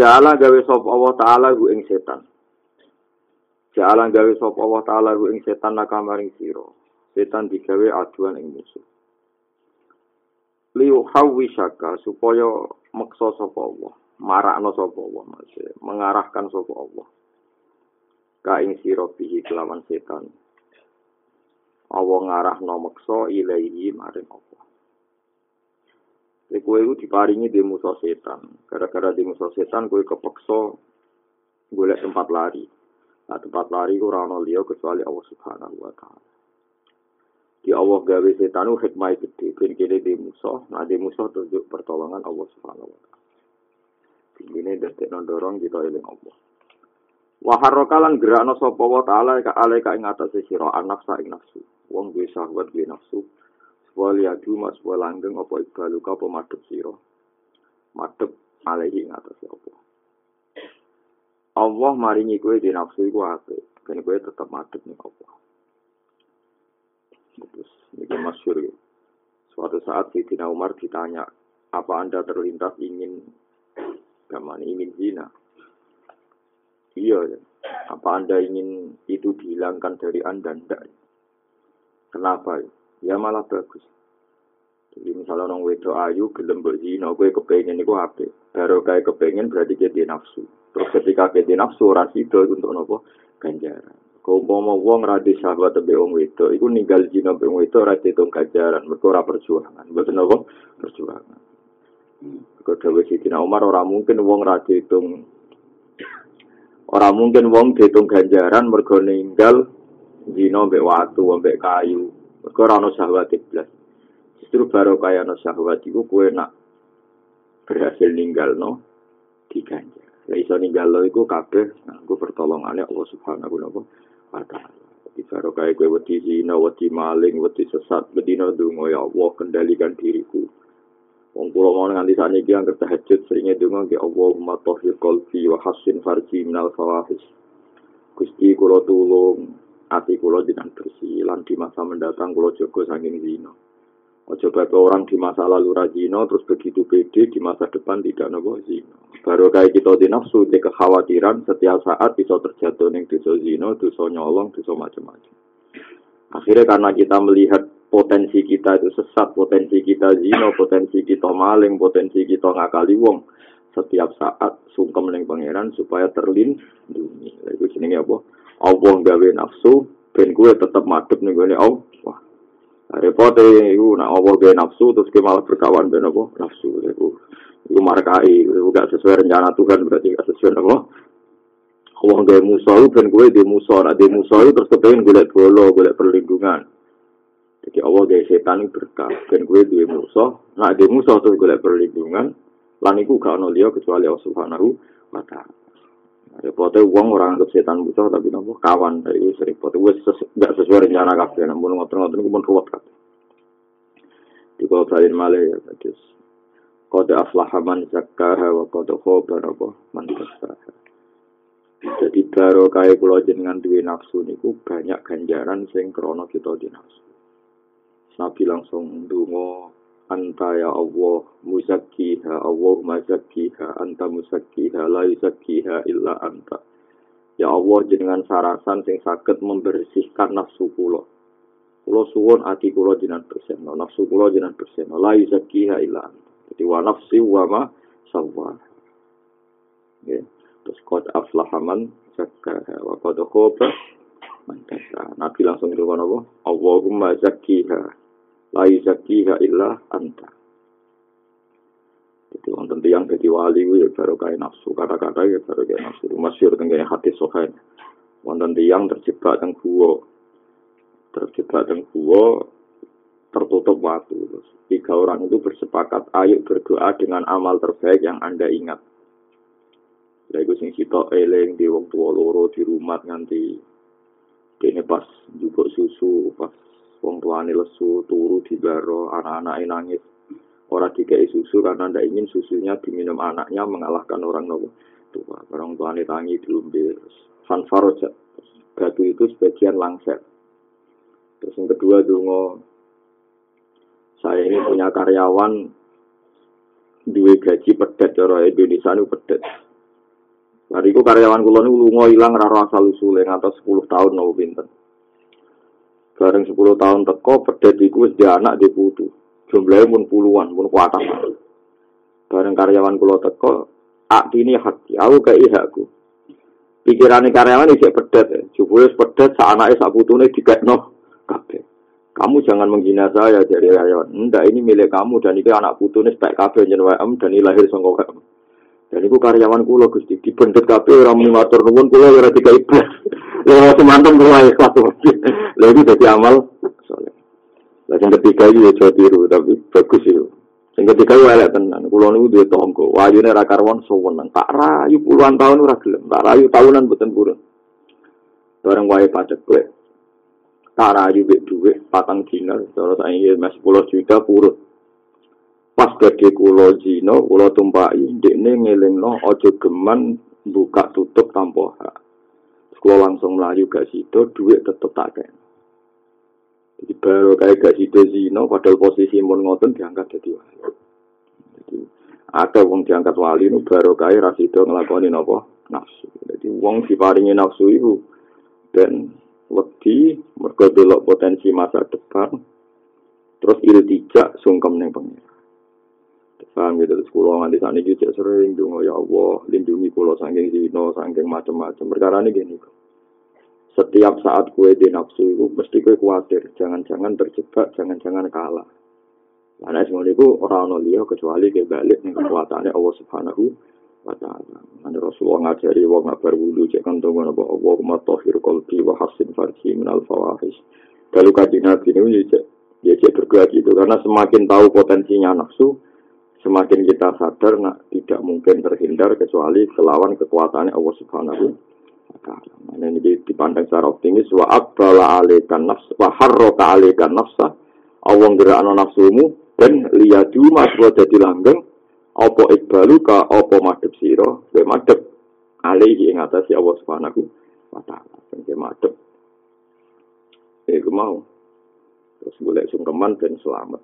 Jala gawe sapa Allah taala ku ing setan. Jala gawe sapa Allah taala ku ing setan nakamaring sira. Setan digawe aduan ing musuh. Liu hawi syaka supaya meksa sapa Allah, marakno sapa Allah maksudnya, mengarahkan sapa Allah. Ka ing sira bihi kelawan setan. Allah ngarahno meksa ilahi maring Allah. Kowe iku diparingi di musuh setan. Gara-gara di musuh setan kowe kepeksa golek tempat lari. Nah, tempat lari ku ora ono liya kecuali Allah Subhanahu wa taala. Di Allah gawe setan ku hikmah gede ben kene di musuh, nah di musuh tunjuk pertolongan Allah Subhanahu wa taala. Ini dadekno dorong kita eling Allah. Wa harrakalan gerakno sapa taala ka alaika ing anak sa ing nafsu. Wong duwe syahwat duwe nafsu. Wali adu mas langgeng apa ibaluka apa madhep sira. Madhep alaihi ing atase apa. Allah maringi kowe di nafsu iku apik. Ben kowe tetep madhep ning Allah. Terus ini masyur ya. Suatu saat Sayyidina Umar ditanya, apa anda terlintas ingin gamani ingin zina? Iya, ya. apa anda ingin itu dihilangkan dari anda? Enggak. Kenapa? Ya malah bagus. Jadi misalnya orang wedo ayu, gelem zina, gue kepengen itu apa? Baru kayak kepengen berarti dia nafsu. Terus ketika dia nafsu, orang itu untuk nopo ganjaran. Kau mau wong radhi sahabat tebe wong wedo, iku ninggal zina be wong wedo tong ganjaran, ora perjuangan. Betul nopo perjuangan. Kau dewe Sidina Umar orang mungkin wong radhi tong Orang mungkin wong dihitung ganjaran mergo ninggal zina mbek watu mbek kayu. Mergo ora ono syahwat iblis. Justru baru kaya ono syahwat iku kowe nak berhasil ninggal no diganjar. Lah iso ninggal lo iku kabeh nganggo pertolongane Allah Subhanahu wa taala. Di baru kaya kowe wedi zina, wedi maling, wedi sesat, bedina donga ya Allah kendalikan diriku. Wong kula mau nganti sakniki anggere tahajud seringe donga nggih Allahumma tahhir qalbi wa hassin farji minal fawahis. Gusti kula tulung ati kula jenengan bersih lan di masa mendatang kula jaga saking zina. Ojo bae orang di masa lalu rajino terus begitu pede di masa depan tidak nopo zina. Baru kayak kita di nafsu di kekhawatiran setiap saat bisa terjatuh ning dosa zina, dosa nyolong, dosa macam-macam. Akhirnya karena kita melihat potensi kita itu sesat, potensi kita zino, potensi kita maling, potensi kita ngakali wong. Setiap saat sungkem ning pangeran supaya terlindungi. Itu jenenge apa? Allah gawe nafsu, ben gue tetap madep ning gone Allah. Nah, repote iku nak Allah gawe nafsu terus ke malah berkawan ben apa? Nafsu iku. Iku markai, iku gak sesuai rencana Tuhan berarti gak sesuai apa? Allah gawe musuh ben gue di musuh, nak di musuh terus kepengen golek bolo, golek perlindungan. Jadi Allah gawe setan berkah, ben gue duwe musuh, nak di musuh terus golek perlindungan, lan iku gak ono liya kecuali Allah Subhanahu wa taala. Repote uang orang anggap setan musuh tapi nopo kawan dari itu repot. Wes gak sesuai rencana kabeh, namun ngotot-ngotot pun ruwet kabeh. Di kau balik malah ya, terus kode aflaha man zakkaha wa kode khobar apa man dasaha. Jadi baru kaya pulau jenengan duwe nafsu niku banyak ganjaran sing krono kita di nafsu. Nabi langsung dungo anta ya Allah muzakkiha. Allah mazakkiha. Anta muzakkiha. La yuzakkiha illa anta. Ya Allah jenengan sarasan sing saged membersihkan nafsu kula. Kula suwun ati kula jenengan bersihno. Nafsu kula jenengan bersihno. La yuzakkiha illa anta. Jadi wa nafsi wa ma sawwa. Ya terus qad aflaha man zakkaha wa qad khaba Nabi langsung itu apa? Allahumma zakkiha la yuzakiha illa anta. Jadi wonten tiyang dadi wali ku ya baru kaya nafsu, kata-kata ya kaya nafsu. Masyhur tengene hati sohain. Wonten tiyang terjebak teng gua. Terjebak teng gua tertutup waktu. Tiga orang itu bersepakat ayo berdoa dengan amal terbaik yang Anda ingat. Lha iku sing sitok eling di wong tua loro di rumah nganti dene pas juga susu pas wong tuane lesu turu di baro anak-anak nangis. Ora dikai susu karena ndak ingin susunya diminum anaknya mengalahkan orang nopo. Tua orang tuane tangi dilumbe fanfaro batu itu sebagian langset terus yang kedua dungo saya ini punya karyawan dua gaji pedet cara Indonesia itu pedet. Bariku karyawan kula niku lunga ilang ora asal usule ngantos 10 tahun nopo pinten. Bareng 10 tahun teko pedet iku wis anak di putu. Jumlahnya pun puluhan, pun kuatah. Bareng karyawan kula teko, ak ini hati, aku kei hakku. Pikirannya karyawan ini pedet ya. Jumlahnya pedet sa anaknya sa putune dikekno kabeh. Kamu jangan menghina saya dari karyawan. Enggak, ini milik kamu dan itu anak putune spek kabeh jeneng dan ini lahir WM. Dan itu karyawan kula Gusti dibendet kabeh ora muni matur nuwun kula ora iblis. Semanten kula ya satu. Lha itu dadi amal. Lah sing ketiga iki ya tiru tapi bagus itu. Sing ketiga yo elek tenan. Kula niku duwe tangga. Wayune ra karwan suweneng. Tak rayu puluhan tahun ora gelem. Tak rayu tahunan boten purun. Bareng wae pacek kowe. Tak rayu duit duit patang dinar. Terus saiki mas 10 juta purun. pas gede kulo zino kulo tumpai dekne ngelingno ojo geman buka tutup tanpa hak kulo langsung melayu gak sido duit tetep tak kayak jadi baru kayak gak sido zino padahal posisi mun ngoten diangkat jadi wali. Jadi ada wong diangkat wali nu baru kayak rasido ngelakoni nopo nafsu. Jadi wong siparingi nafsu itu dan wedi mergo potensi masa depan terus iltijak sungkem neng pengen Paham gitu, terus kulo nganti sana ini sering dungo ya Allah, lindungi kulo sangking zino, sangking macam-macam. Perkara ini gini, setiap saat kue di nafsu itu, mesti kue khawatir, jangan-jangan terjebak, jangan-jangan kalah. Karena semua itu orang nolia kecuali ke balik dengan kekuatannya Allah Subhanahu wa taala. Nanti Rasulullah ngajari wong ngabar wulu cek kantong apa Allah matahir qalbi wa hasin farji minal. Kalau kaji nabi ini cek dia cek bergerak gitu karena semakin tahu potensinya nafsu, semakin kita sadar nak tidak mungkin terhindar kecuali selawan kekuatannya Allah Subhanahu wa taala. Nah, ini dipandang secara optimis wa aqbala alaikan nafs wa harraka alaikan nafsa. Allah gerakno nafsumu dan liyadu mas wa dadi langgeng apa ikbalu ka apa madhep sira we madhep alaihi ing atase Allah Subhanahu wa taala. Sing madhep iku mau terus boleh sungkeman dan selamat.